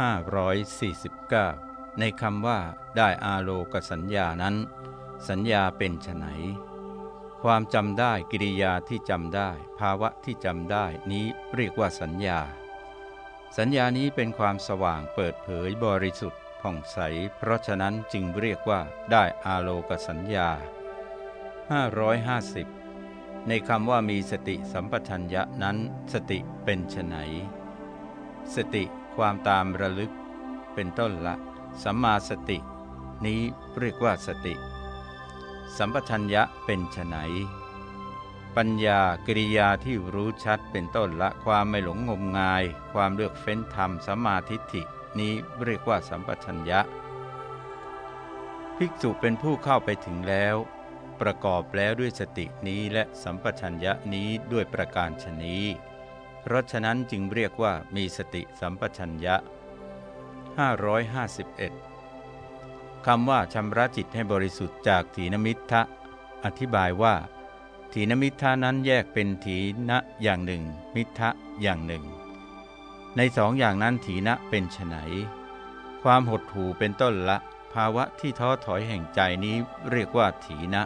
549 ในคำว่าได้อาโลกสัญญานั้น สัญญาเป็นไฉนความจำได้กิริยาที่จำได้ ภาวะที่จำได้นี้เรียกว่าสัญญา สัญญานี้เป็นความสว่างเปิดเผยบริสุทธิ์ผ่องใส เพราะฉะนั้นจึงเรียกว่าได้อาโลกสัญญา 550 ในคำว่ามีสติสัมปชัญญะนั้น สติเป็นไฉนสติ ความตามระลึก เป็นต้นละ สัมมาสติ นี้เรียกว่าสติ สัมปชัญญะเป็นไฉนปัญญากริยาที่รู้ชัดเป็นต้นละความไม่หลงงมงาย ความเลือกเฟ้นธรรมสัมมาทิฏฐิ นี้เรียกว่าสัมปชัญญะ ภิกษุเป็นผู้เข้าไปถึงแล้ว ประกอบแล้วด้วยสตินี้และสัมปชัญญะนี้ด้วยประการชนี้ เพราะฉะนั้นจึงเรียกว่ามีสติสัมปชัญญะ 551คำว่าชำระจิตให้บริสุทธิ์จากถีนมิทะอธิบายว่า ถีนมิทะนั้นแยกเป็นถีนะอย่างหนึ่ง มิทะอย่างหนึ่ง ในสองอย่างนั้นถีนะเป็นไฉนความหดหู่เป็นต้นละ ภาวะที่ท้อถอยแห่งใจนี้เรียกว่าถีนะ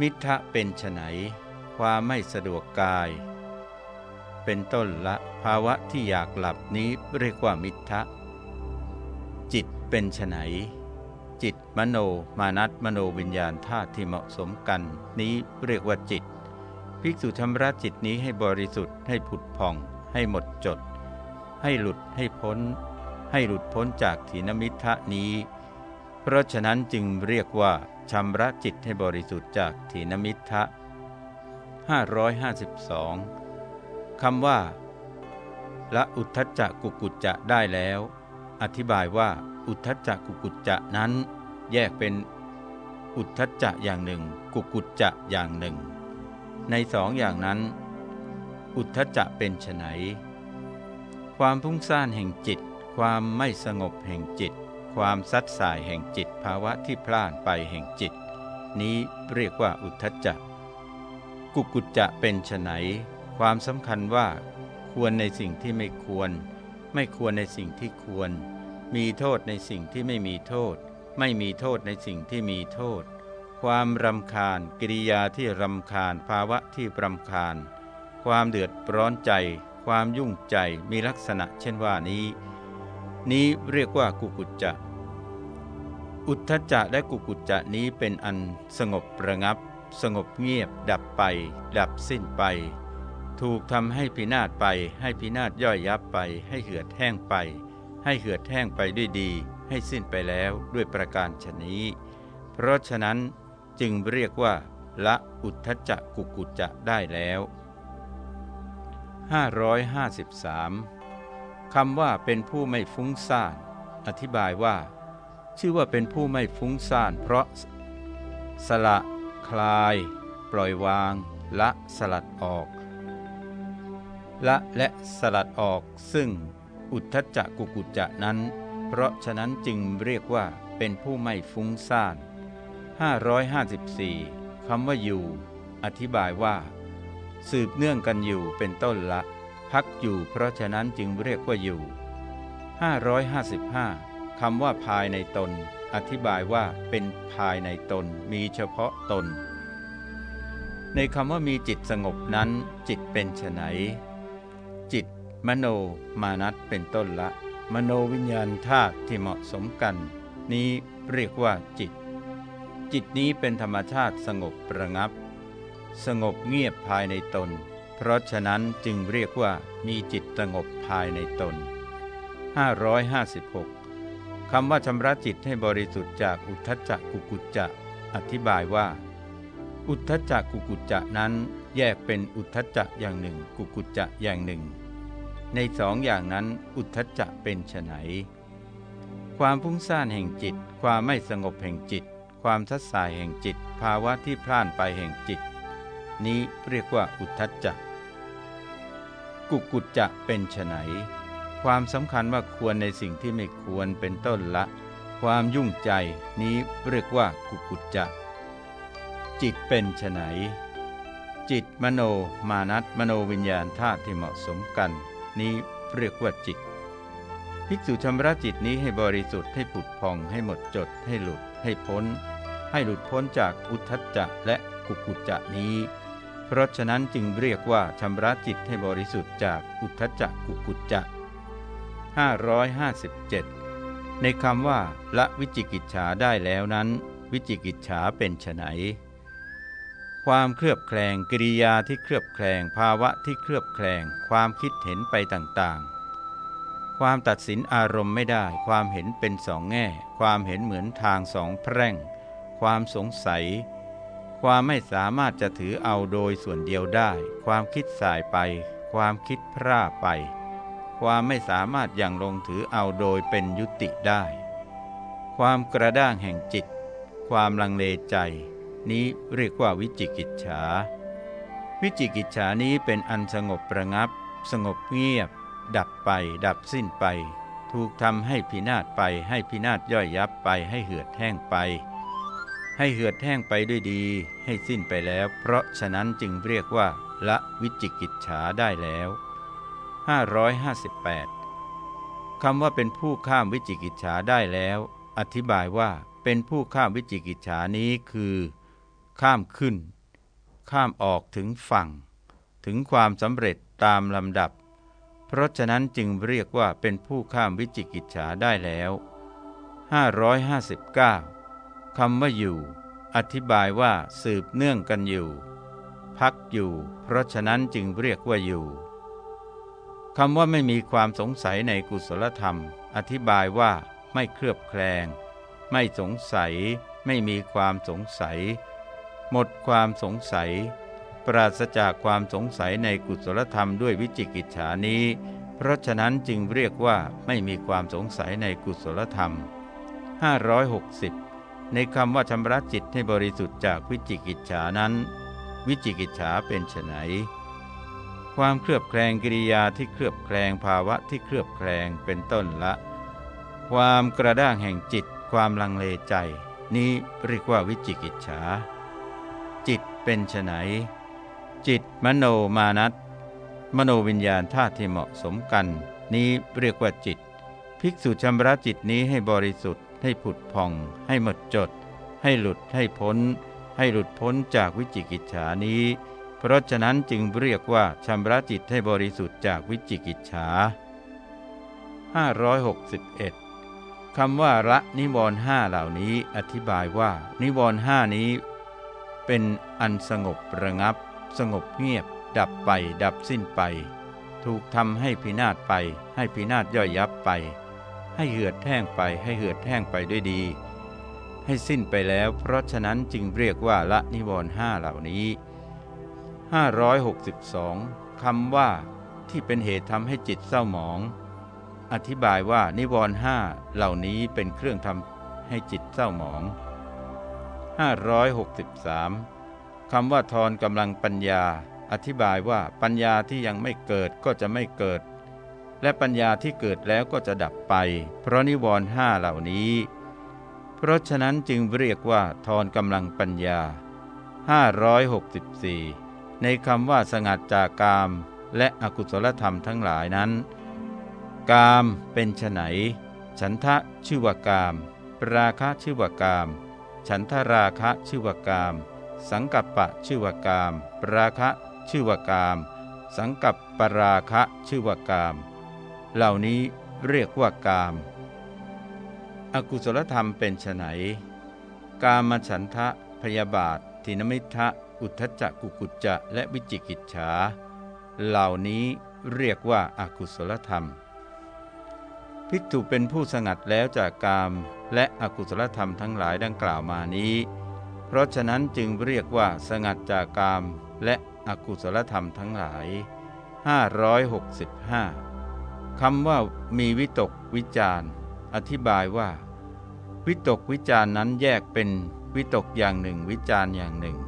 มิทะเป็นไฉนความไม่สะดวกกาย เป็นต้นละภาวะที่อยากหลับนี้เรียกว่ามิทะจิตเป็นไฉนจิตมโนมานัตมโนวิญญาณธาตุที่เหมาะสมกัน นี้เรียกว่าจิต ภิกษุชำระจิตนี้ให้บริสุทธิ์ให้ผุดผ่อง ให้หมดจด ให้หลุดให้พ้น ให้หลุดพ้นจากถีนมิทะนี้ เพราะฉะนั้นจึงเรียกว่าชำระจิตให้บริสุทธิ์จากถีนมิทะ552 คำว่าละอุทธจักกุกุจจะได้แล้ว อธิบายว่าอุทธจักกุกุจจะนั้น แยกเป็นอุทธจะอย่างหนึ่ง กุกุจจะอย่างหนึ่ง ในสองอย่างนั้น อุทธจะเป็นไฉนความพุ่งซ่านแห่งจิต ความไม่สงบแห่งจิต ความซัดสายแห่งจิตภาวะที่พล่านไปแห่งจิต นี้เรียกว่าอุทธจะกุกุจจะเป็นไฉน ความสำคัญว่า ควรในสิ่งที่ไม่ควร ไม่ควรในสิ่งที่ควร มีโทษในสิ่งที่ไม่มีโทษ ไม่มีโทษในสิ่งที่มีโทษ ความรำคาญ กิริยาที่รำคาญ ภาวะที่รำคาญ ความเดือดร้อนใจ ความยุ่งใจมีลักษณะเช่นว่านี้ นี้เรียกว่ากุกุจจะอุทธจะและกุกุจจะนี้เป็นอันสงบระงับ สงบเงียบ ดับไป ดับสิ้นไป ถูกทำให้พินาศไป ให้พินาศย่อยยับไป ให้เหือดแห้งไป ให้เหือดแห้งไปด้วยดี ให้สิ้นไปแล้วด้วยประการชนี้ เพราะฉะนั้นจึงเรียกว่า ละอุทธจักกุกุจจะได้แล้ว 553คำว่าเป็นผู้ไม่ฟุ้งซ่าน อธิบายว่า ชื่อว่าเป็นผู้ไม่ฟุ้งซ่าน เพราะ สละ คลาย ปล่อยวาง ละสลัดออก ละและสลัดออกซึ่งอุทธจักกุกุจจะนั้น เพราะฉะนั้นจึงเรียกว่าเป็นผู้ไม่ฟุ้งซ่าน 554คำว่าอยู่ อธิบายว่า สืบเนื่องกันอยู่เป็นต้นละ พักอยู่เพราะฉะนั้นจึงเรียกว่าอยู่ 555คำว่าภายในตน อธิบายว่าเป็นภายในตนมีเฉพาะตน ในคำว่ามีจิตสงบนั้น จิตเป็นไฉน จิต มโนมานัตเป็นต้นละ มโนวิญญาณธาตุที่เหมาะสมกัน นี้เรียกว่าจิต จิตนี้เป็นธรรมชาติสงบประงับ สงบเงียบภายในตน เพราะฉะนั้นจึงเรียกว่ามีจิตสงบภายในตน 556 คำว่าชำระจิตให้บริสุทธิ์จากอุทธจักกุกุจจะอธิบายว่า อุทธจักกุกุจจะนั้นแยกเป็นอุทธจักอย่างหนึ่ง กุกุจจะอย่างหนึ่ง ในสองอย่างนั้นอุทธจะเป็นไฉนความพุ่งซ่านแห่งจิต ความไม่สงบแห่งจิต ความทัศสายแห่งจิต ภาวะที่พล่านไปแห่งจิต นี้เรียกว่าอุทธจะกุกุจจะเป็นไฉนความสำคัญว่าควรในสิ่งที่ไม่ควรเป็นต้นละ ความยุ่งใจนี้เรียกว่ากุกุจจะจิตเป็นไฉนจิตมโนมานัตมโนวิญญาณธาตุที่เหมาะสมกัน นี้เรียกว่าจิต ภิกษุชำระจิตนี้ให้บริสุทธิ์ให้ผุดพองให้หมดจด ให้หลุด ให้พ้น ให้หลุดพ้นจากอุทธัจจะและกุกุจจะนี้ เพราะฉะนั้นจึงเรียกว่าชำระจิตให้บริสุทธิ์จากอุทธัจจะกุกุจจะ557 ในคำว่าละวิจิกิจฉาได้แล้วนั้น วิจิกิจฉาเป็นไฉน ความเคลือบแคลงกิริยาที่เคลือบแคลงภาวะที่เคลือบแคลงความคิดเห็นไปต่างๆ ความตัดสินอารมณ์ไม่ได้ ความเห็นเป็นสองแง่ ความเห็นเหมือนทางสองแพร่ง ความสงสัย ความไม่สามารถจะถือเอาโดยส่วนเดียวได้ ความคิดสายไป ความคิดพร่าไป ความไม่สามารถอย่างลงถือเอาโดยเป็นยุติได้ ความกระด้างแห่งจิต ความลังเลใจ นี้เรียกว่าวิจิกิจฉา วิจิกิจฉานี้เป็นอันสงบประงับ สงบเงียบ ดับไป ดับสิ้นไป ถูกทำให้พินาศไป ให้พินาศย่อยยับไป ให้เหือดแห้งไป ให้เหือดแห้งไปด้วยดี ให้สิ้นไปแล้ว เพราะฉะนั้นจึงเรียกว่า ละวิจิกิจฉาได้แล้ว 558คำว่าเป็นผู้ข้ามวิจิกิจฉาได้แล้ว อธิบายว่าเป็นผู้ข้ามวิจิกิจฉานี้คือ ข้ามขึ้น ข้ามออกถึงฝั่ง ถึงความสำเร็จตามลำดับ เพราะฉะนั้นจึงเรียกว่าเป็นผู้ข้ามวิจิกิจฉาได้แล้ว 559คำว่าอยู่ อธิบายว่าสืบเนื่องกันอยู่ พักอยู่ เพราะฉะนั้นจึงเรียกว่าอยู่คำว่าไม่มีความสงสัยในกุศลธรรม อธิบายว่าไม่เคลือบแคลง ไม่สงสัย ไม่มีความสงสัย หมดความสงสัย ปราศจากความสงสัยในกุศลธรรมด้วยวิจิกิจฉานี้ เพราะฉะนั้นจึงเรียกว่าไม่มีความสงสัยในกุศลธรรม 560 ในคำว่าชำระจิตให้บริสุทธิ์จากวิจิกิจฉานั้น วิจิกิจฉาเป็นไฉนความเคลือบแคลงกิริยาที่เคลือบแคลงภาวะที่เคลือบแคลงเป็นต้นละ ความกระด้างแห่งจิตความลังเลใจ นี้เรียกว่าวิจิกิจฉา เป็นไฉนจิตมโนมานัตมโนวิญญาณธาตุที่เหมาะสมกัน นี้เรียกว่าจิต ภิกษุชำระจิตนี้ให้บริสุทธิ์ ให้ผุดผ่อง ให้หมดจด ให้หลุดให้พ้น ให้หลุดพ้นจากวิจิกิจฉานี้ เพราะฉะนั้นจึงเรียกว่าชำระจิตให้บริสุทธิ์จากวิจิกิจฉา561คำว่าละนิวรณ์ห้าเหล่านี้อธิบายว่า นิวรณ์ห้านี้ เป็นอันสงบระงับ สงบเงียบ ดับไปดับสิ้นไป ถูกทำให้พินาศไป ให้พินาศย่อยยับไป ให้เหือดแห้งไป ให้เหือดแห้งไปด้วยดี ให้สิ้นไปแล้ว เพราะฉะนั้นจึงเรียกว่าละนิวรณ์ห้าเหล่านี้ 562คำว่าที่เป็นเหตุทำให้จิตเศร้าหมอง อธิบายว่านิวรณ์ห้าเหล่านี้เป็นเครื่องทำให้จิตเศร้าหมอง 563 คำว่าทอนกำลังปัญญา อธิบายว่าปัญญาที่ยังไม่เกิดก็จะไม่เกิด และปัญญาที่เกิดแล้วก็จะดับไป เพราะนิวรณ์ห้าเหล่านี้ เพราะฉะนั้นจึงเรียกว่าทอนกำลังปัญญา 564 ในคำว่าสงัดจากกาม และอกุศลธรรมทั้งหลายนั้น กามเป็นไฉนฉันทะชื่อว่ากามปราคะชื่อว่ากาม ฉันทราคะชื่อว่ากาม สังกัปปะชื่อว่ากามปราคะชื่อว่ากาม สังกัปปราคะชื่อว่ากาม เหล่านี้เรียกว่ากาม อกุศลธรรมเป็นไนกามฉันทะ พยาบาททินมิทะอุทจักกุกุจจะและวิจิกิจฉา เหล่านี้เรียกว่าอากุศลธรรม ภิกษุเป็นผู้สงัดแล้วจากกาม และอกุศลธรรมทั้งหลายดังกล่าวมานี้ เพราะฉะนั้นจึงเรียกว่าสงัดจากกามและอกุศลธรรมทั้งหลาย 565 คำว่ามีวิตกวิจารอธิบายว่า วิตกวิจารนั้นแยกเป็นวิตกอย่างหนึ่งวิจารอย่างหนึ่ง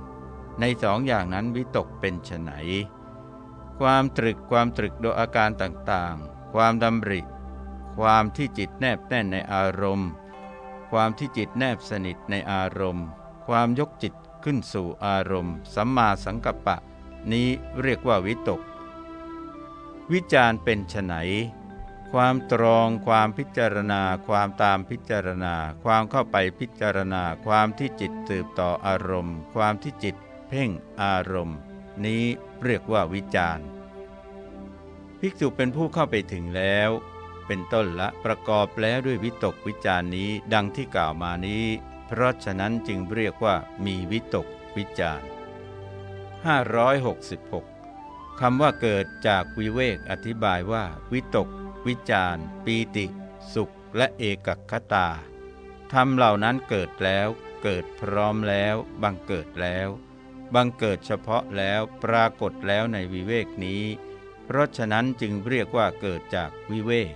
ในสองอย่างนั้นวิตกเป็นไฉนความตรึกความตรึกโดยอาการต่างๆ ความดำริ ความที่จิตแนบแน่นในอารมณ์ ความที่จิตแนบสนิทในอารมณ์ ความยกจิตขึ้นสู่อารมณ์ สัมมาสังกัปปะ นี้เรียกว่าวิตก วิจารเป็นไฉนความตรองความพิจารณา ความตามพิจารณา ความเข้าไปพิจารณา ความที่จิตสืบต่ออารมณ์ ความที่จิตเพ่งอารมณ์ นี้เรียกว่าวิจารภิกษุเป็นผู้เข้าไปถึงแล้ว เป็นต้นละประกอบแล้วด้วยวิตกวิจารนี้ดังที่กล่าวมานี้ เพราะฉะนั้นจึงเรียกว่ามีวิตกวิจาร566คำว่าเกิดจากวิเวกอธิบายว่า วิตก วิจารปีติ สุขและเอกคตาทำเหล่านั้นเกิดแล้ว เกิดพร้อมแล้ว บังเกิดแล้ว บังเกิดเฉพาะแล้วปรากฏแล้วในวิเวกนี้ เพราะฉะนั้นจึงเรียกว่าเกิดจากวิเวก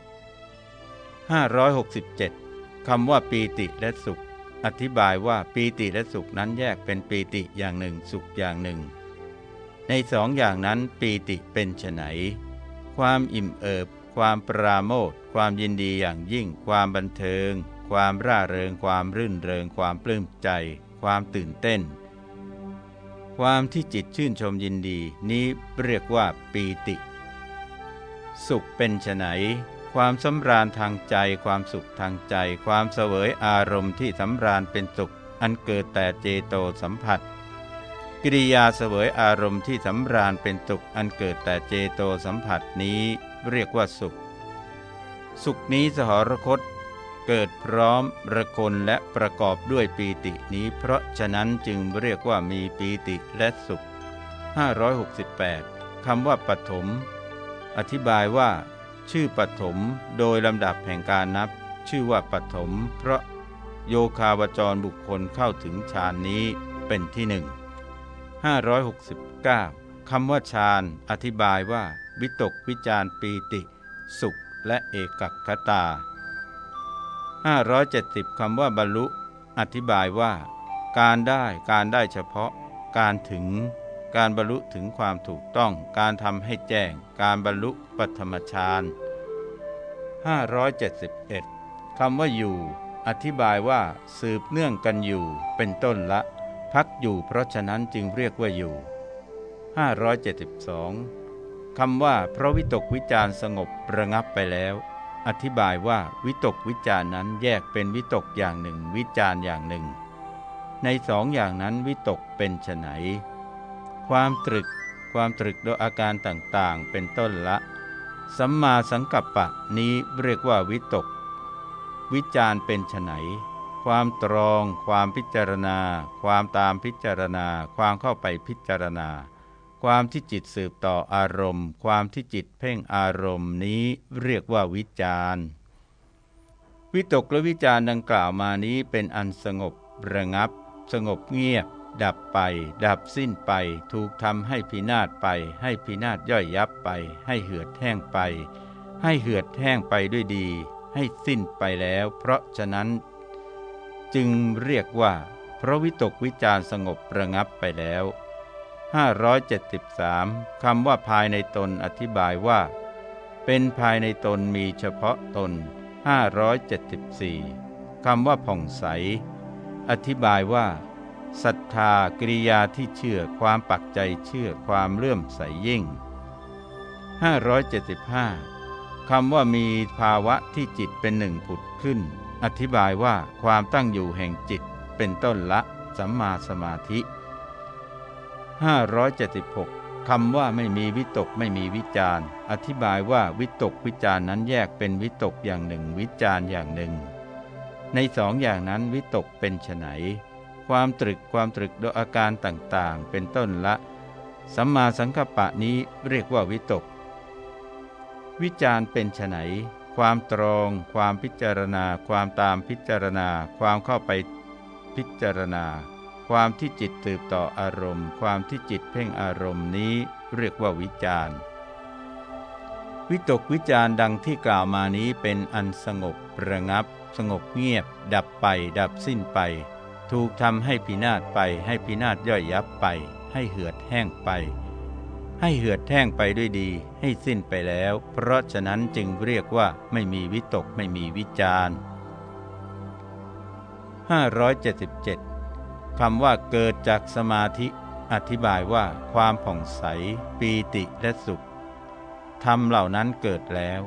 567คำว่าปีติและสุข อธิบายว่าปีติและสุขนั้นแยกเป็นปีติอย่างหนึ่งสุขอย่างหนึ่ง ในสองอย่างนั้นปีติเป็นไฉนความอิ่มเอิบ ความปราโมทความยินดีอย่างยิ่ง ความบันเทิง ความร่าเริง ความรื่นเริง ความปลื้มใจ ความตื่นเต้น ความที่จิตชื่นชมยินดี นี้เรียกว่าปีติ สุขเป็นไฉน ความสำราญทางใจ ความสุขทางใจ ความเสวยอารมณ์ที่สำราญเป็นสุข อันเกิดแต่เจโตสัมผัส กิริยาเสวยอารมณ์ที่สำราญเป็นสุข อันเกิดแต่เจโตสัมผัสนี้เรียกว่าสุข สุขนี้สหรคตเกิดพร้อมระคนและประกอบด้วยปีตินี้ เพราะฉะนั้นจึงเรียกว่ามีปีติและสุข 568คำว่าปฐมอธิบายว่า ชื่อปฐมโดยลำดับแห่งการนับ ชื่อว่าปฐมเพราะโยคาวจรบุคคลเข้าถึงฌานนี้เป็นที่หนึ่ง569คำว่าฌานอธิบายว่า วิตกวิจารปีติ สุขและเอกคตา 570คำว่าบรรลุ อธิบายว่า การได้การได้เฉพาะ การถึง การบรรลุถึงความถูกต้อง การทำให้แจ้ง การบรรลุปัธมฌาน571คำว่าอยู่ อธิบายว่า สืบเนื่องกันอยู่ เป็นต้นละ พักอยู่เพราะฉะนั้นจึงเรียกว่าอยู่ 572คำว่า เพราะวิตกวิจารสงบระงับไปแล้ว อธิบายว่า วิตกวิจารนั้นแยกเป็นวิตกอย่างหนึ่ง วิจารอย่างหนึ่ง ในสองอย่างนั้นวิตกเป็นไฉน ความตรึก ความตรึกโดยอาการต่างๆ เป็นต้นละ สัมมาสังกัปปะนี้เรียกว่าวิตก วิจารเป็นไฉนความตรอง ความพิจารณา ความตามพิจารณา ความเข้าไปพิจารณา ความที่จิตสืบต่ออารมณ์ ความที่จิตเพ่งอารมณ์นี้เรียกว่าวิจารวิตกและวิจารดังกล่าวมานี้เป็นอันสงบระงับ สงบเงียบ ดับไป ดับสิ้นไป ถูกทำให้พินาศไป ให้พินาศย่อยยับไป ให้เหือดแห้งไป ให้เหือดแห้งไปด้วยดี ให้สิ้นไปแล้ว เพราะฉะนั้น จึงเรียกว่าเพราะวิตกวิจารสงบประงับไปแล้ว 573คำว่าภายในตนอธิบายว่า เป็นภายในตนมีเฉพาะตน 574คำว่าผ่องใส อธิบายว่า ศรัทธากริยาที่เชื่อความปักใจเชื่อความเลื่อมใสยิ่ง 575คำว่ามีภาวะที่จิตเป็นหนึ่งผุดขึ้น อธิบายว่าความตั้งอยู่แห่งจิตเป็นต้นละสัมมาสมาธิ 576คำว่าไม่มีวิตกไม่มีวิจารอธิบายว่าวิตกวิจารนั้นแยกเป็นวิตกอย่างหนึ่ง วิจารอย่างหนึ่ง ในสองอย่างนั้นวิตกเป็นไน ความตรึกความตรึกโดยอาการต่างๆ เป็นต้นละ สัมมาสังกัปปะนี้เรียกว่าวิตก วิจารเป็นไนความตรอง ความพิจารณา ความตามพิจารณา ความเข้าไปพิจารณา ความที่จิตตืบต่ออารมณ์ ความที่จิตเพ่งอารมณ์นี้เรียกว่าวิจารวิตกวิจารดังที่กล่าวมานี้เป็นอันสงบระงับ สงบเงียบ ดับไป ดับสิ้นไป ถูกทำให้พินาศไป ให้พินาศย่อยยับไป ให้เหือดแห้งไป ให้เหือดแห้งไปด้วยดี ให้สิ้นไปแล้ว เพราะฉะนั้นจึงเรียกว่าไม่มีวิตกไม่มีวิจาร577คำว่าเกิดจากสมาธิอธิบายว่าความผ่องใส ปีติและสุขธรรมเหล่านั้นเกิดแล้ว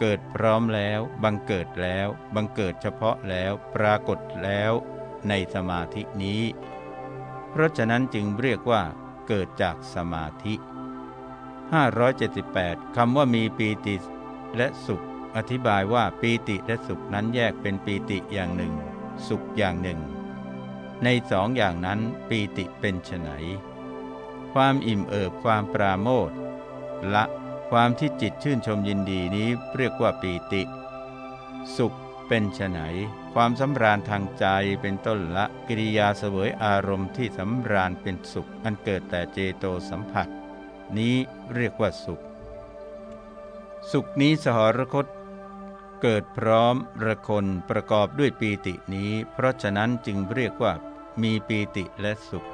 เกิดพร้อมแล้ว บังเกิดแล้ว บังเกิดเฉพาะแล้ว ปรากฏแล้ว ในสมาธินี้ เพราะฉะนั้นจึงเรียกว่าเกิดจากสมาธิ 578คำว่ามีปีติและสุข อธิบายว่าปีติและสุขนั้นแยกเป็นปีติอย่างหนึ่ง สุขอย่างหนึ่ง ในสองอย่างนั้นปีติเป็นไฉนความอิ่มเอิบความปราโมทละความที่จิตชื่นชมยินดีนี้เรียกว่าปีติ สุข เป็นไฉนความสำราญทางใจเป็นต้นละกิริยาเสวยอารมณ์ที่สำราญเป็นสุข อันเกิดแต่เจโตสัมผัส นี้เรียกว่าสุข สุขนี้สหรคต เกิดพร้อมระคนประกอบด้วยปีตินี้ เพราะฉะนั้นจึงเรียกว่ามีปีติและสุข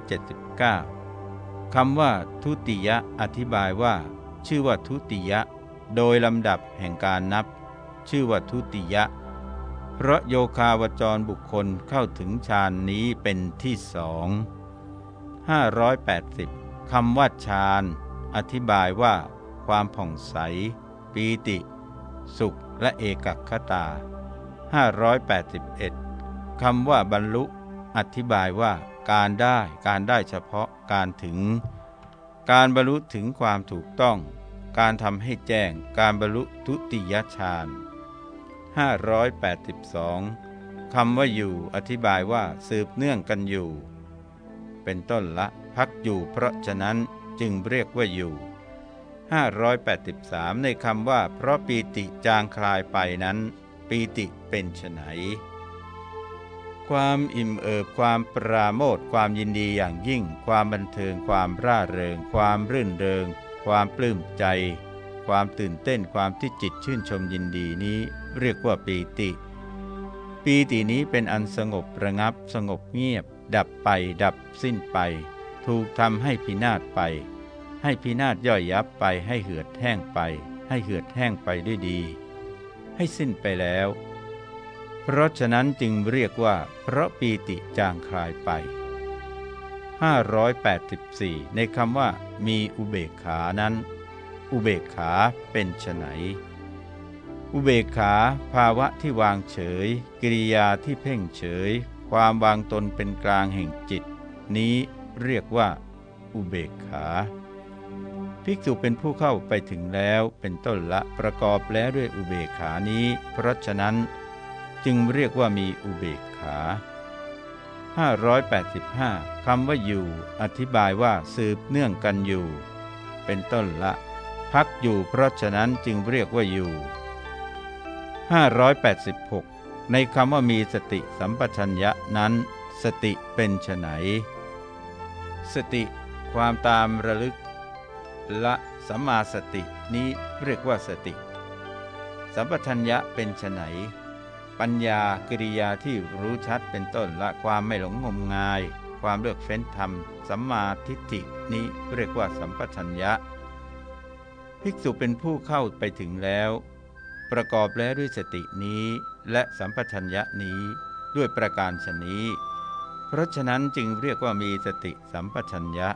579คำว่าทุติยะอธิบายว่า ชื่อว่าทุติยะ โดยลำดับแห่งการนับ ชื่อว่าทุติยะ เพราะโยคาวจรบุคคลเข้าถึงฌานนี้เป็นที่สอง580คำว่าฌาน อธิบายว่า ความผ่องใส ปีติ สุขและเอกคตา 581คำว่าบรรลุ อธิบายว่าการได้การได้เฉพาะการถึง การบรรลุถึงความถูกต้อง การทำให้แจ้งการบรรลุทุติยฌาน 582 คำว่าอยู่อธิบายว่าสืบเนื่องกันอยู่ เป็นต้นละพักอยู่เพราะฉะนั้นจึงเรียกว่าอยู่ 583 ในคำว่า เพราะปีติจางคลายไปนั้น ปีติเป็นไนความอิ่มเอิบความปราโมทความยินดีอย่างยิ่ง ความบันเทิงความร่าเริง ความรื่นเริง ความปลื้มใจ ความตื่นเต้นความที่จิตชื่นชมยินดีนี้ เรียกว่าปีติ ปีตินี้เป็นอันสงบระงับสงบเงียบ ดับไปดับสิ้นไป ถูกทำให้พินาศไป ให้พินาศย่อยยับไปให้เหือดแห้งไป ให้เหือดแห้งไปด้วยดี ให้สิ้นไปแล้ว เพราะฉะนั้นจึงเรียกว่า เพราะปีติจางคลายไป584 ในคำว่ามีอุเบกขานั้น อุเบกขาเป็นไฉน อุเบกขาภาวะที่วางเฉย กิริยาที่เพ่งเฉย ความวางตนเป็นกลางแห่งจิต นี้เรียกว่า อุเบกขาภิกษุเป็นผู้เข้าไปถึงแล้วเป็นต้นละประกอบแล้วด้วยอุเบกขานี้ เพราะฉะนั้น จึงเรียกว่ามีอุเบกขา 585คำว่าอยู่ อธิบายว่าสืบเนื่องกันอยู่ เป็นต้นละ พักอยู่เพราะฉะนั้นจึงเรียกว่าอยู่ 586 ในคำว่ามีสติสัมปชัญญะนั้น สติเป็นไฉนสติความตามระลึก ละสัมมาสตินี้เรียกว่าสติ สัมปชัญญะเป็นไฉนปัญญากิริยาที่รู้ชัดเป็นต้นละความไม่หลงงมงาย ความเลือกเฟ้นธรรม สัมมาทิฏฐินี้เรียกว่าสัมปชัญญะ ภิกษุเป็นผู้เข้าไปถึงแล้ว ประกอบแล้วด้วยสตินี้และสัมปชัญญะนี้ด้วยประการชนี้ เพราะฉะนั้นจึงเรียกว่ามีสติสัมปชัญญะ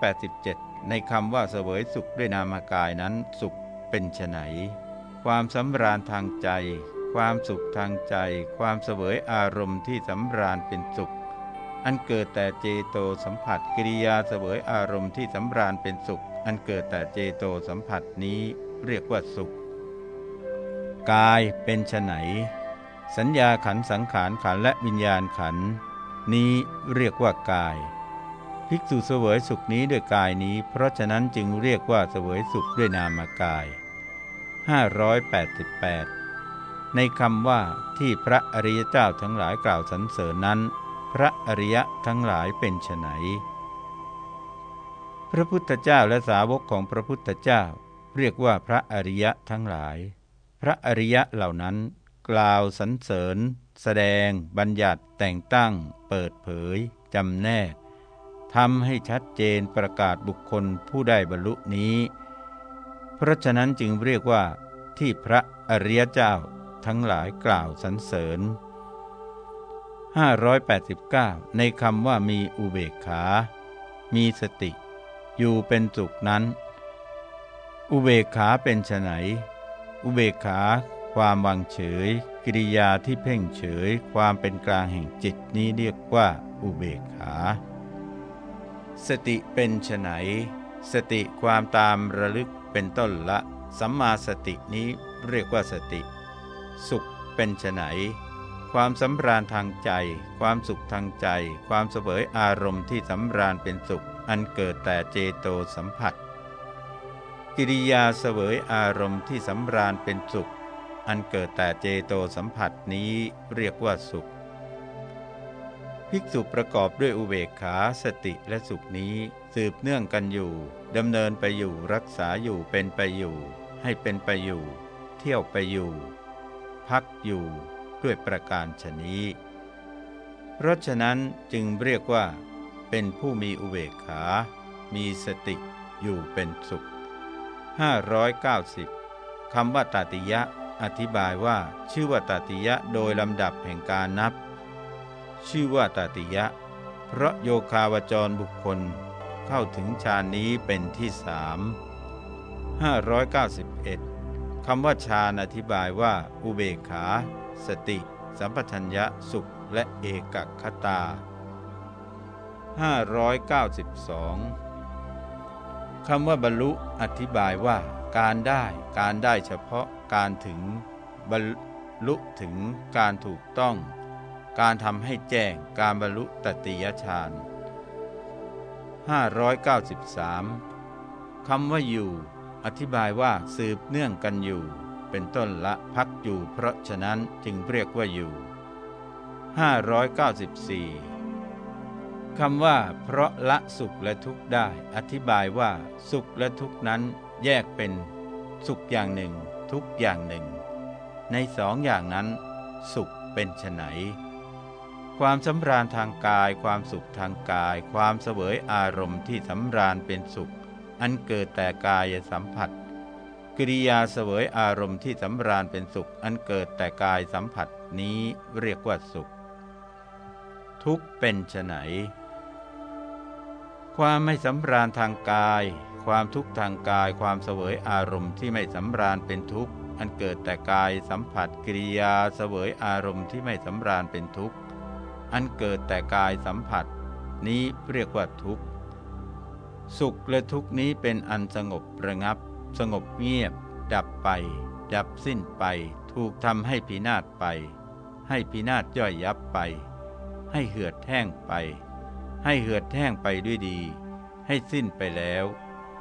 587 ในคำว่าเสวยสุขด้วยนามกายนั้นสุขเป็นไฉนความสำราญทางใจ ความสุขทางใจ ความเสวยอารมณ์ที่สำราญเป็นสุข อันเกิดแต่เจโตสัมผัสกิริยาเสวยอารมณ์ที่สำราญเป็นสุข อันเกิดแต่เจโตสัมผัสนี้เรียกว่าสุข กายเป็นไนสัญญาขันสังขารขันและวิญญาณขัน นี้เรียกว่ากาย ภิกษุเสวยสุขนี้ด้วยกายนี้ เพราะฉะนั้นจึงเรียกว่าเสวยสุขด้วยนามกาย 588 ในคำว่าที่พระอริยเจ้าทั้งหลายกล่าวสรรเสริญนั้น พระอริยะทั้งหลายเป็นไนพระพุทธเจ้าและสาวกของพระพุทธเจ้า เรียกว่าพระอริยะทั้งหลาย ระอริยะเหล่านั้น กล่าวสรรเสริญ แสดง บัญญัติแต่งตั้ง เปิดเผยจำแนกทำให้ชัดเจนประกาศบุคคลผู้ได้บรรลุนี้ เพราะฉะนั้นจึงเรียกว่า ที่พระอริยเจ้าทั้งหลายกล่าวสรรเสริญ 589 ในคำว่ามีอุเบกขา มีสติ อยู่เป็นสุขนั้น อุเบกขาเป็นไฉน อุเบกขา ความวางเฉย กิริยาที่เพ่งเฉย ความเป็นกลางแห่งจิตนี้เรียกว่าอุเบกขา สติเป็นไนสติความตามระลึกเป็นต้นละ สัมมาสตินี้เรียกว่าสติ สุขเป็นไนความสำราญทางใจ ความสุขทางใจ ความเสวยอารมณ์ที่สำราญเป็นสุข อันเกิดแต่เจโตสัมผัส กิริยาเสวยอารมณ์ที่สำราญเป็นสุข อันเกิดแต่เจโตสัมผัสนี้เรียกว่าสุข ภิกษุประกอบด้วยอุเบกขาสติและสุขนี้สืบเนื่องกันอยู่ดำเนินไปอยู่รักษาอยู่เป็นไปอยู่ ให้เป็นไปอยู่ เที่ยวไปอยู่ พักอยู่ด้วยประการชนี้ เพราะฉะนั้นจึงเรียกว่า เป็นผู้มีอุเบกขา มีสติอยู่เป็นสุข 590คำว่าตติยะ อธิบายว่า ชื่อว่าตติยะโดยลำดับแห่งการนับ ชื่อว่าตติยะ เพราะโยคาวจรบุคคลเข้าถึงฌานนี้เป็นที่สาม591คำว่าฌานอธิบายว่า อุเบกขา สติ สัมปชัญญะสุขและเอกคตา 592 คำว่าบรรลุอธิบายว่า การได้ การได้เฉพาะการถึงบรรลุถึงการถูกต้อง การทำให้แจ้งการบรรลุตติยฌาน593คำว่าอยู่ อธิบายว่าสืบเนื่องกันอยู่ เป็นต้นละพักอยู่เพราะฉะนั้นจึงเรียกว่าอยู่ 594 คำว่าเพราะละสุขและทุกข์ได้ อธิบายว่า สุขและทุกข์นั้นแยกเป็น สุขอย่างหนึ่ง ทุกอย่างหนึ่ง ในสองอย่างนั้น สุขเป็นไฉนความสำราญทางกาย ความสุขทางกาย ความเสวยอารมณ์ที่สำราญเป็นสุข อันเกิดแต่กายสัมผัส กิริยาเสวยอารมณ์ที่สำราญเป็นสุข อันเกิดแต่กายสัมผัสนี้เรียกว่าสุข ทุกเป็นไฉน ความไม่สำราญทางกาย ความทุกข์ทางกาย ความเสวยอารมณ์ที่ไม่สำราญเป็นทุกข์ อันเกิดแต่กายสัมผัสกิริยาเสวยอารมณ์ที่ไม่สำราญเป็นทุกข์ อันเกิดแต่กายสัมผัส นี้เรียกว่าทุกข์ สุขและทุกข์นี้เป็นอันสงบระงับ สงบเงียบ ดับไป ดับสิ้นไป ถูกทำให้พินาศไป ให้พินาศย่อยยับไป ให้เหือดแห้งไป ให้เหือดแห้งไปด้วยดี ให้สิ้นไปแล้ว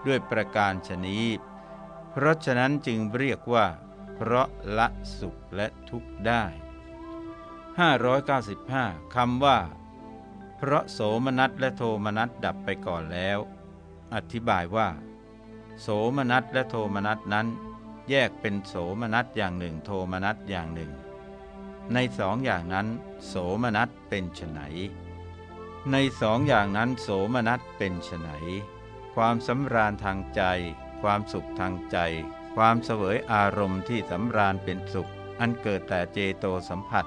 ด้วยประการชนีเพราะฉะนั้นจึงเรียกว่า เพราะละสุขและทุกข์ได้ 595คำว่า เพราะโสมนัสและโทมนัสดับไปก่อนแล้ว อธิบายว่า โสมนัสและโทมนัสนั้น แยกเป็นโสมนัสอย่างหนึ่ง โทมนัสอย่างหนึ่ง ในสองอย่างนั้น โสมนัสเป็นไฉน ในสองอย่างนั้นโสมนัสเป็นไฉนความสำราญทางใจ ความสุขทางใจ ความเสวยอารมณ์ที่สำราญเป็นสุข อันเกิดแต่เจโตสัมผัส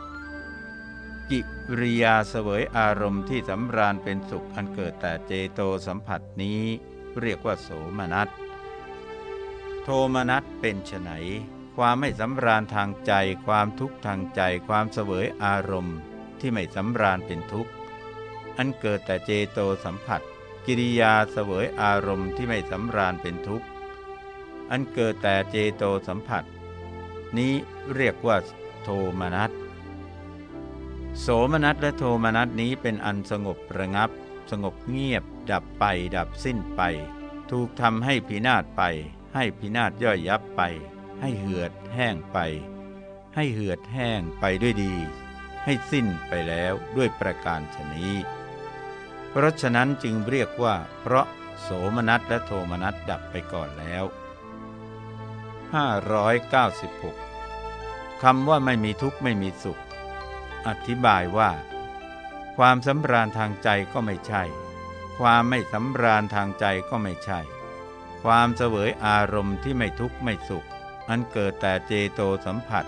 กิริยาเสวยอารมณ์ที่สำราญเป็นสุข อันเกิดแต่เจโตสัมผัสนี้เรียกว่าโสมนัส โทมนัสเป็นไฉนความไม่สำราญทางใจ ความทุกข์ทางใจ ความเสวยอารมณ์ที่ไม่สำราญเป็นทุกข์ อันเกิดแต่เจโตสัมผัส กิริยาเสวยอารมณ์ที่ไม่สำราญเป็นทุกข์ อันเกิดแต่เจโตสัมผัส นี้เรียกว่าโทมนัสโสมนัสและโทมนัสนี้เป็นอันสงบระงับ สงบเงียบ ดับไปดับสิ้นไป ถูกทำให้พินาศไป ให้พินาศย่อยยับไป ให้เหือดแห้งไป ให้เหือดแห้งไปด้วยดี ให้สิ้นไปแล้วด้วยประการชนี้ เพราะฉะนั้นจึงเรียกว่า เพราะโสมนัสและโทมนัสดับไปก่อนแล้ว 596คำว่าไม่มีทุกข์ไม่มีสุข อธิบายว่า ความสำราญทางใจก็ไม่ใช่ ความไม่สำราญทางใจก็ไม่ใช่ ความเสวยอารมณ์ที่ไม่ทุกข์ไม่สุข อันเกิดแต่เจโตสัมผัส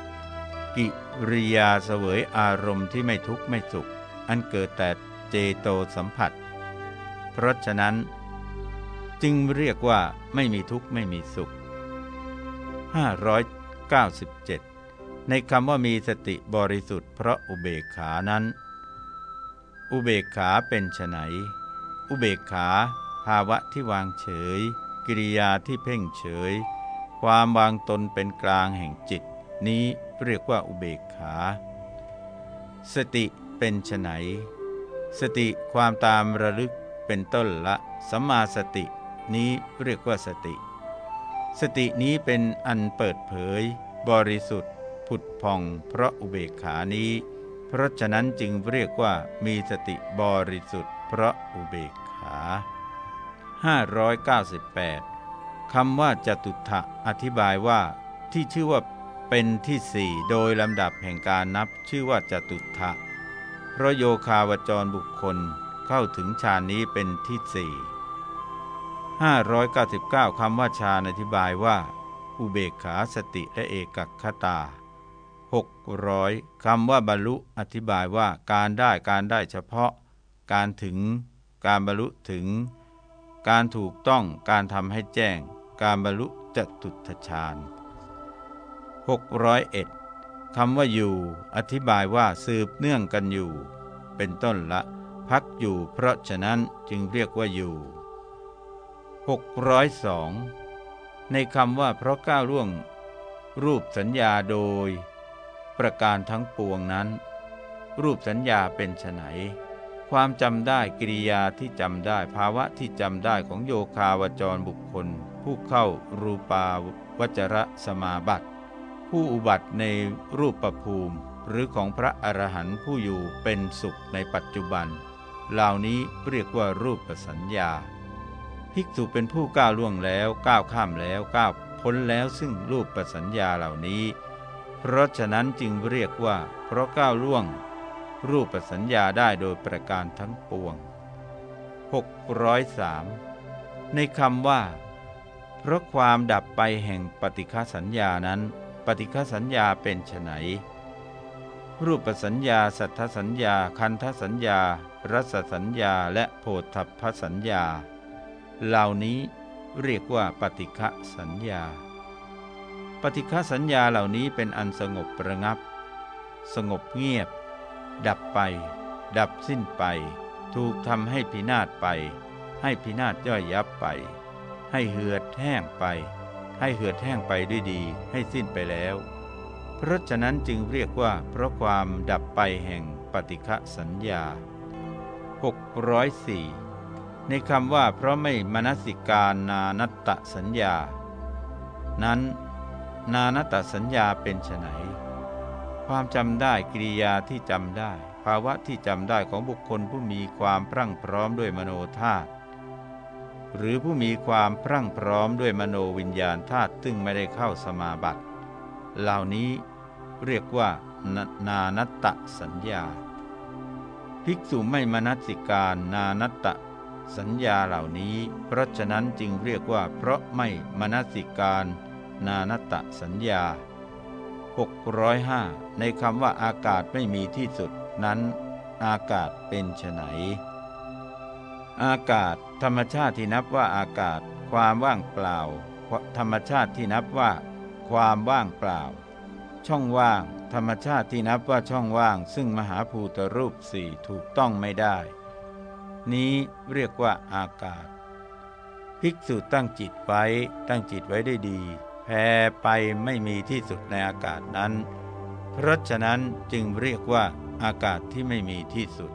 กิริยาเสวยอารมณ์ที่ไม่ทุกข์ไม่สุข อันเกิดแต่ เจโตสัมผัส เพราะฉะนั้น จึงเรียกว่าไม่มีทุกข์ไม่มีสุข 597 ในคำว่ามีสติบริสุทธิ์เพราะอุเบกขานั้น อุเบกขาเป็นไฉนอุเบกขาภาวะที่วางเฉย กิริยาที่เพ่งเฉย ความวางตนเป็นกลางแห่งจิต นี้เรียกว่าอุเบกขา สติเป็นไฉน สติความตามระลึกเป็นต้นละสัมมาสตินี้เรียกว่าสติ สตินี้เป็นอันเปิดเผย บริสุทธิ์ ผุดพองเพราะอุเบกขานี้ เพราะฉะนั้นจึงเรียกว่ามีสติบริสุทธิ์ เพราะอุเบกขา 598 คำว่าจตุถะอธิบายว่าที่ชื่อว่าเป็นที่สี่โดยลำดับแห่งการนับชื่อว่าจตุถะ เพราะโยคาวจรบุคคลเข้าถึงฌานนี้เป็นที่สี่599 คำว่าฌานอธิบายว่า อุเบกขาสติและเอกคตา 600 คำว่าบรรลุอธิบายว่าการได้การได้เฉพาะ การถึง การบรรลุถึง การถูกต้องการทำให้แจ้ง การบรรลุจตุตฌาน601 คำว่าอยู่ อธิบายว่าสืบเนื่องกันอยู่ เป็นต้นละ พักอยู่เพราะฉะนั้นจึงเรียกว่าอยู่ 602 ในคำว่าเพราะก้าวล่วง รูปสัญญาโดย ประการทั้งปวงนั้น รูปสัญญาเป็นไฉนความจำได้กิริยาที่จำได้ภาวะที่จำได้ของโยคาวจรบุคคล ผู้เข้ารูปาวจระสมาบัติ ผู้อุบัติในรูปประภูมิ หรือของพระอรหันต์ผู้อยู่เป็นสุขในปัจจุบัน เหล่านี้เรียกว่ารูปสัญญา ภิกษุเป็นผู้ก้าวล่วงแล้วก้าวข้ามแล้วก้าวพ้นแล้วซึ่งรูปประสัญญาเหล่านี้ เพราะฉะนั้นจึงเรียกว่า เพราะก้าวล่วง รูปประสัญญาได้โดยประการทั้งปวง 603 ในคำว่า เพราะความดับไปแห่งปฏิฆาสัญญานั้น ปฏิฆสัญญาเป็นไนรูปสัญญา สัทธสัญญา คันธสัญญา รัศสัญญา และโพธพสัญญา เหล่านี้เรียกว่าปฏิฆสัญญา ปฏิฆสัญญาเหล่านี้เป็นอันสงบประงับ สงบเงียบ ดับไป ดับสิ้นไป ถูกทำให้พินาศไป ให้พินาศย่อยยับไป ให้เหือดแห้งไป ให้เหือดแห้งไปด้วยดีให้สิ้นไปแล้ว เพราะฉะนั้นจึงเรียกว่า เพราะความดับไปแห่งปฏิฆะสัญญา 604 ในคำว่าเพราะไม่มนสิการนานัตตสัญญา นั้น นานัตตสัญญาเป็นไฉนความจำได้กิริยาที่จำได้ ภาวะที่จำได้ของบุคคลผู้มีความพรั่งพร้อมด้วยมโนธาตุ หรือผู้มีความพรั่งพร้อมด้วยมโนวิญญาณธาตุซึ่งไม่ได้เข้าสมาบัติเหล่านี้เรียกว่านานัตตสัญญา ภิกษุไม่มนัสิการนานัตตสัญญาเหล่านี้ เพราะฉะนั้นจึงเรียกว่า เพราะไม่มนัสิการนานัตะสัญญา 605 ในคำว่าอากาศไม่มีที่สุดนั้น อากาศเป็นไฉน อากาศ ธรรมชาติที่นับว่าอากาศ ความว่างเปล่า ธรรมชาติที่นับว่า ความว่างเปล่า ช่องว่าง ธรรมชาติที่นับว่าช่องว่าง ซึ่งมหาภูตรูปสี่ถูกต้องไม่ได้ นี้เรียกว่าอากาศ ภิกษุตั้งจิตไว้ ตั้งจิตไว้ได้ดีแผ่ไปไม่มีที่สุดในอากาศนั้น เพราะฉะนั้นจึงเรียกว่าอากาศที่ไม่มีที่สุด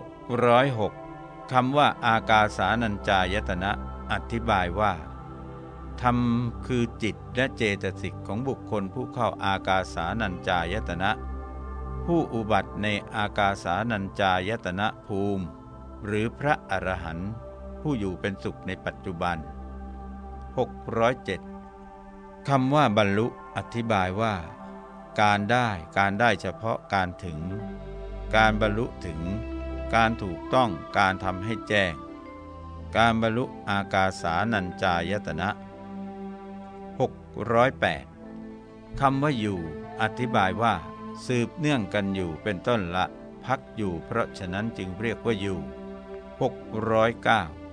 606 คำว่าอากาสานัญจายตนะอธิบายว่าธรรมคือจิตและเจตสิกของบุคคลผู้เข้าอากาสานัญจายตนะ ผู้อุบัติในอากาสานัญจายตนะภูมิ หรือพระอรหันต์ผู้อยู่เป็นสุขในปัจจุบัน 607คำว่าบรรลุอธิบายว่า การได้การได้เฉพาะการถึง การบรรลุถึง การถูกต้องการทำให้แจ้ง การบรรลุอากาสานัญจายตนะ 608คำว่าอยู่ อธิบายว่า สืบเนื่องกันอยู่เป็นต้นละ พักอยู่เพราะฉะนั้นจึงเรียกว่าอยู่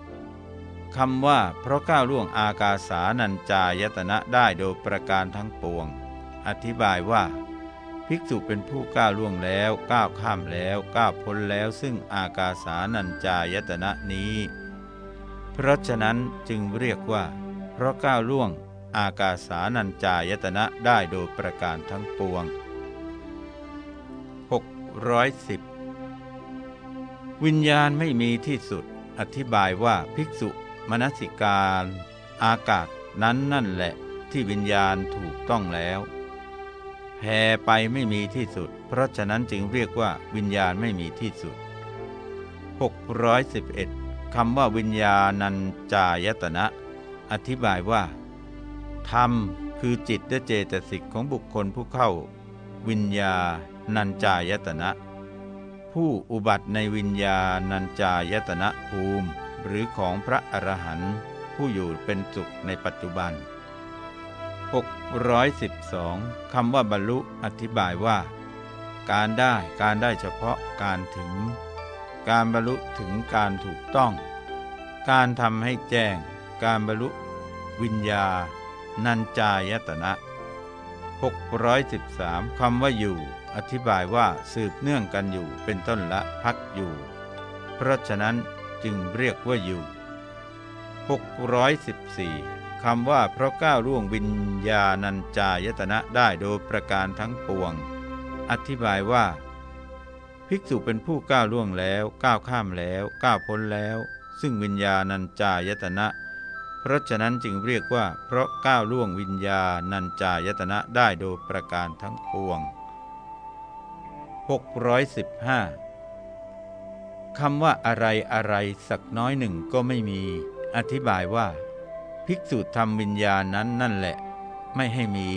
609คำว่า เพราะก้าวล่วงอากาสานัญจายตนะได้โดยประการทั้งปวง อธิบายว่า ภิกษุเป็นผู้ก้าวล่วงแล้วก้าวข้ามแล้วก้าวพ้นแล้วซึ่งอากาสานัญจายตนะนี้ เพราะฉะนั้นจึงเรียกว่า เพราะก้าวล่วง อากาสานัญจายตนะได้โดยประการทั้งปวง 610 วิญญาณไม่มีที่สุด อธิบายว่าภิกษุมนสิการ อากาศนั้นนั่นแหละที่วิญญาณถูกต้องแล้ว แผ่ไปไม่มีที่สุด เพราะฉะนั้นจึงเรียกว่าวิญญาณไม่มีที่สุด 611คำว่าวิญญาณัญจายตนะ อธิบายว่า ธรรมคือจิตและเจตสิกของบุคคลผู้เข้า วิญญาณัญจายตนะ ผู้อุบัติในวิญญาณัญจายตนะภูมิ หรือของพระอรหันต์ผู้อยู่เป็นสุขในปัจจุบัน 612คำว่าบรรลุอธิบายว่า การได้การได้เฉพาะการถึง การบรรลุถึงการถูกต้อง การทำให้แจ้ง การบรรลุ วิญญา นัญจายตนะ 613คำว่าอยู่ อธิบายว่าสืบเนื่องกันอยู่เป็นต้นละพักอยู่ เพราะฉะนั้นจึงเรียกว่าอยู่ 614 คำว่าเพราะก้าวล่วงวิญญาณัญจายตนะได้โดยประการทั้งปวง อธิบายว่า ภิกษุเป็นผู้ก้าวล่วงแล้วก้าวข้ามแล้วก้าวพ้นแล้ว ซึ่งวิญญาณัญจายตนะ เพราะฉะนั้นจึงเรียกว่า เพราะก้าวล่วงวิญญาณัญจายตนะได้โดยประการทั้งปวง 615คำว่าอะไรอะไรสักน้อยหนึ่งก็ไม่มี อธิบายว่า ภิกษุทำวิญญาณนั้นนั่นแหละ ไม่ให้มี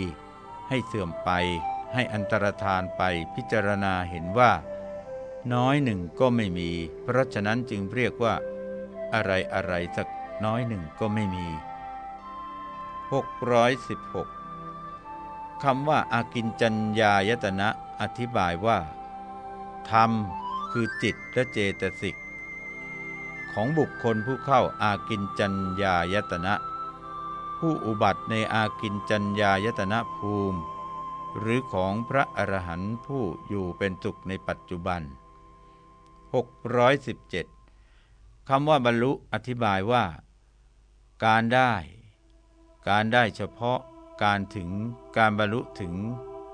ให้เสื่อมไป ให้อันตรธานไปพิจารณาเห็นว่า น้อยหนึ่งก็ไม่มี เพราะฉะนั้นจึงเรียกว่า อะไรอะไรสักน้อยหนึ่งก็ไม่มี 616คำว่าอากินจัญญายตนะอธิบายว่า ธรรมคือจิตและเจตสิกของบุคคลผู้เข้าอากินจัญญายตนะ ผู้อุบัติในอากินจัญญายตนะภูมิ หรือของพระอรหันต์ผู้อยู่เป็นสุขในปัจจุบัน 617คำว่าบรรลุอธิบายว่า การได้ การได้เฉพาะ การถึง การบรรลุถึง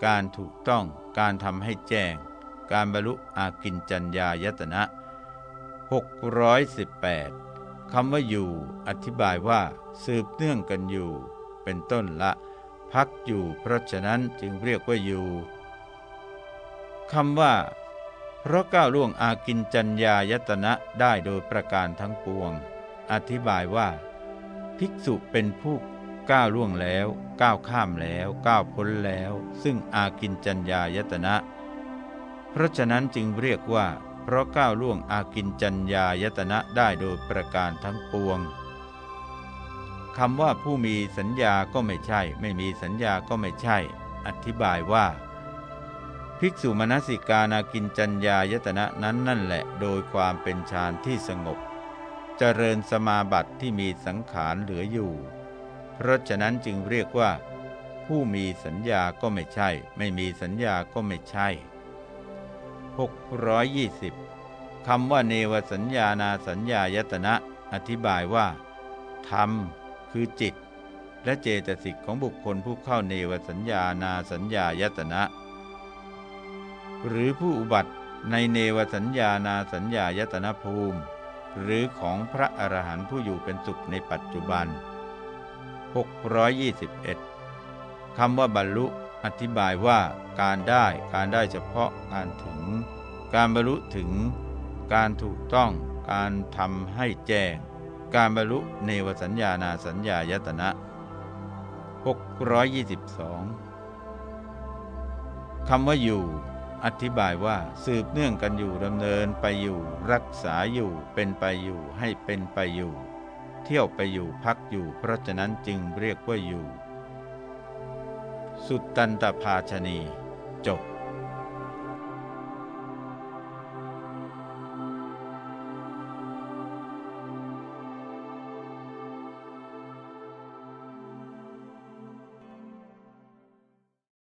การถูกต้อง การทำให้แจ้ง การบรรลุอากินจัญญายตนะ 618 คำว่าอยู่ อธิบายว่า สืบเนื่องกันอยู่ เป็นต้นละ พักอยู่ เพราะฉะนั้นจึงเรียกว่าอยู่คำว่า เพราะก้าวล่วงอากินจัญญายตนะได้โดยประการทั้งปวง อธิบายว่า ภิกษุเป็นผู้ก้าวล่วงแล้วก้าวข้ามแล้วก้าวพ้นแล้ว ซึ่งอากินจัญญายตนะ เพราะฉะนั้นจึงเรียกว่า เพราะก้าวล่วงอากินจัญญายตนะได้โดยประการทั้งปวงคำว่าผู้มีสัญญาก็ไม่ใช่ ไม่มีสัญญาก็ไม่ใช่ อธิบายว่า ภิกษุมนสิกานากินจัญญายตนะนั้นนั่นแหละโดยความเป็นฌานที่สงบ เจริญสมาบัติที่มีสังขารเหลืออยู่ เพราะฉะนั้นจึงเรียกว่า ผู้มีสัญญาก็ไม่ใช่ ไม่มีสัญญาก็ไม่ใช่ 620คำว่าเนวสัญญานาสัญญายตนะ อธิบายว่า ธรรม คือจิต และเจตสิกของบุคคลผู้เข้าเนวสัญญานาสัญญายตนะ หรือผู้อุบัติในเนวสัญญานาสัญญายตนะภูมิ หรือของพระอรหันต์ผู้อยู่เป็นสุขในปัจจุบัน 621คำว่าบรรลุ อธิบายว่าการได้การได้เฉพาะการถึง การบรรลุถึง การถูกต้องการทำให้แจ้ง การบรรลุเนวสัญญานาสัญญายตนะ 622คำว่าอยู่ อธิบายว่าสืบเนื่องกันอยู่ดำเนินไปอยู่ รักษาอยู่เป็นไปอยู่ให้เป็นไปอยู่ เที่ยวไปอยู่พักอยู่ เพราะฉะนั้นจึงเรียกว่าอยู่ สุตตันตภาชนีจบ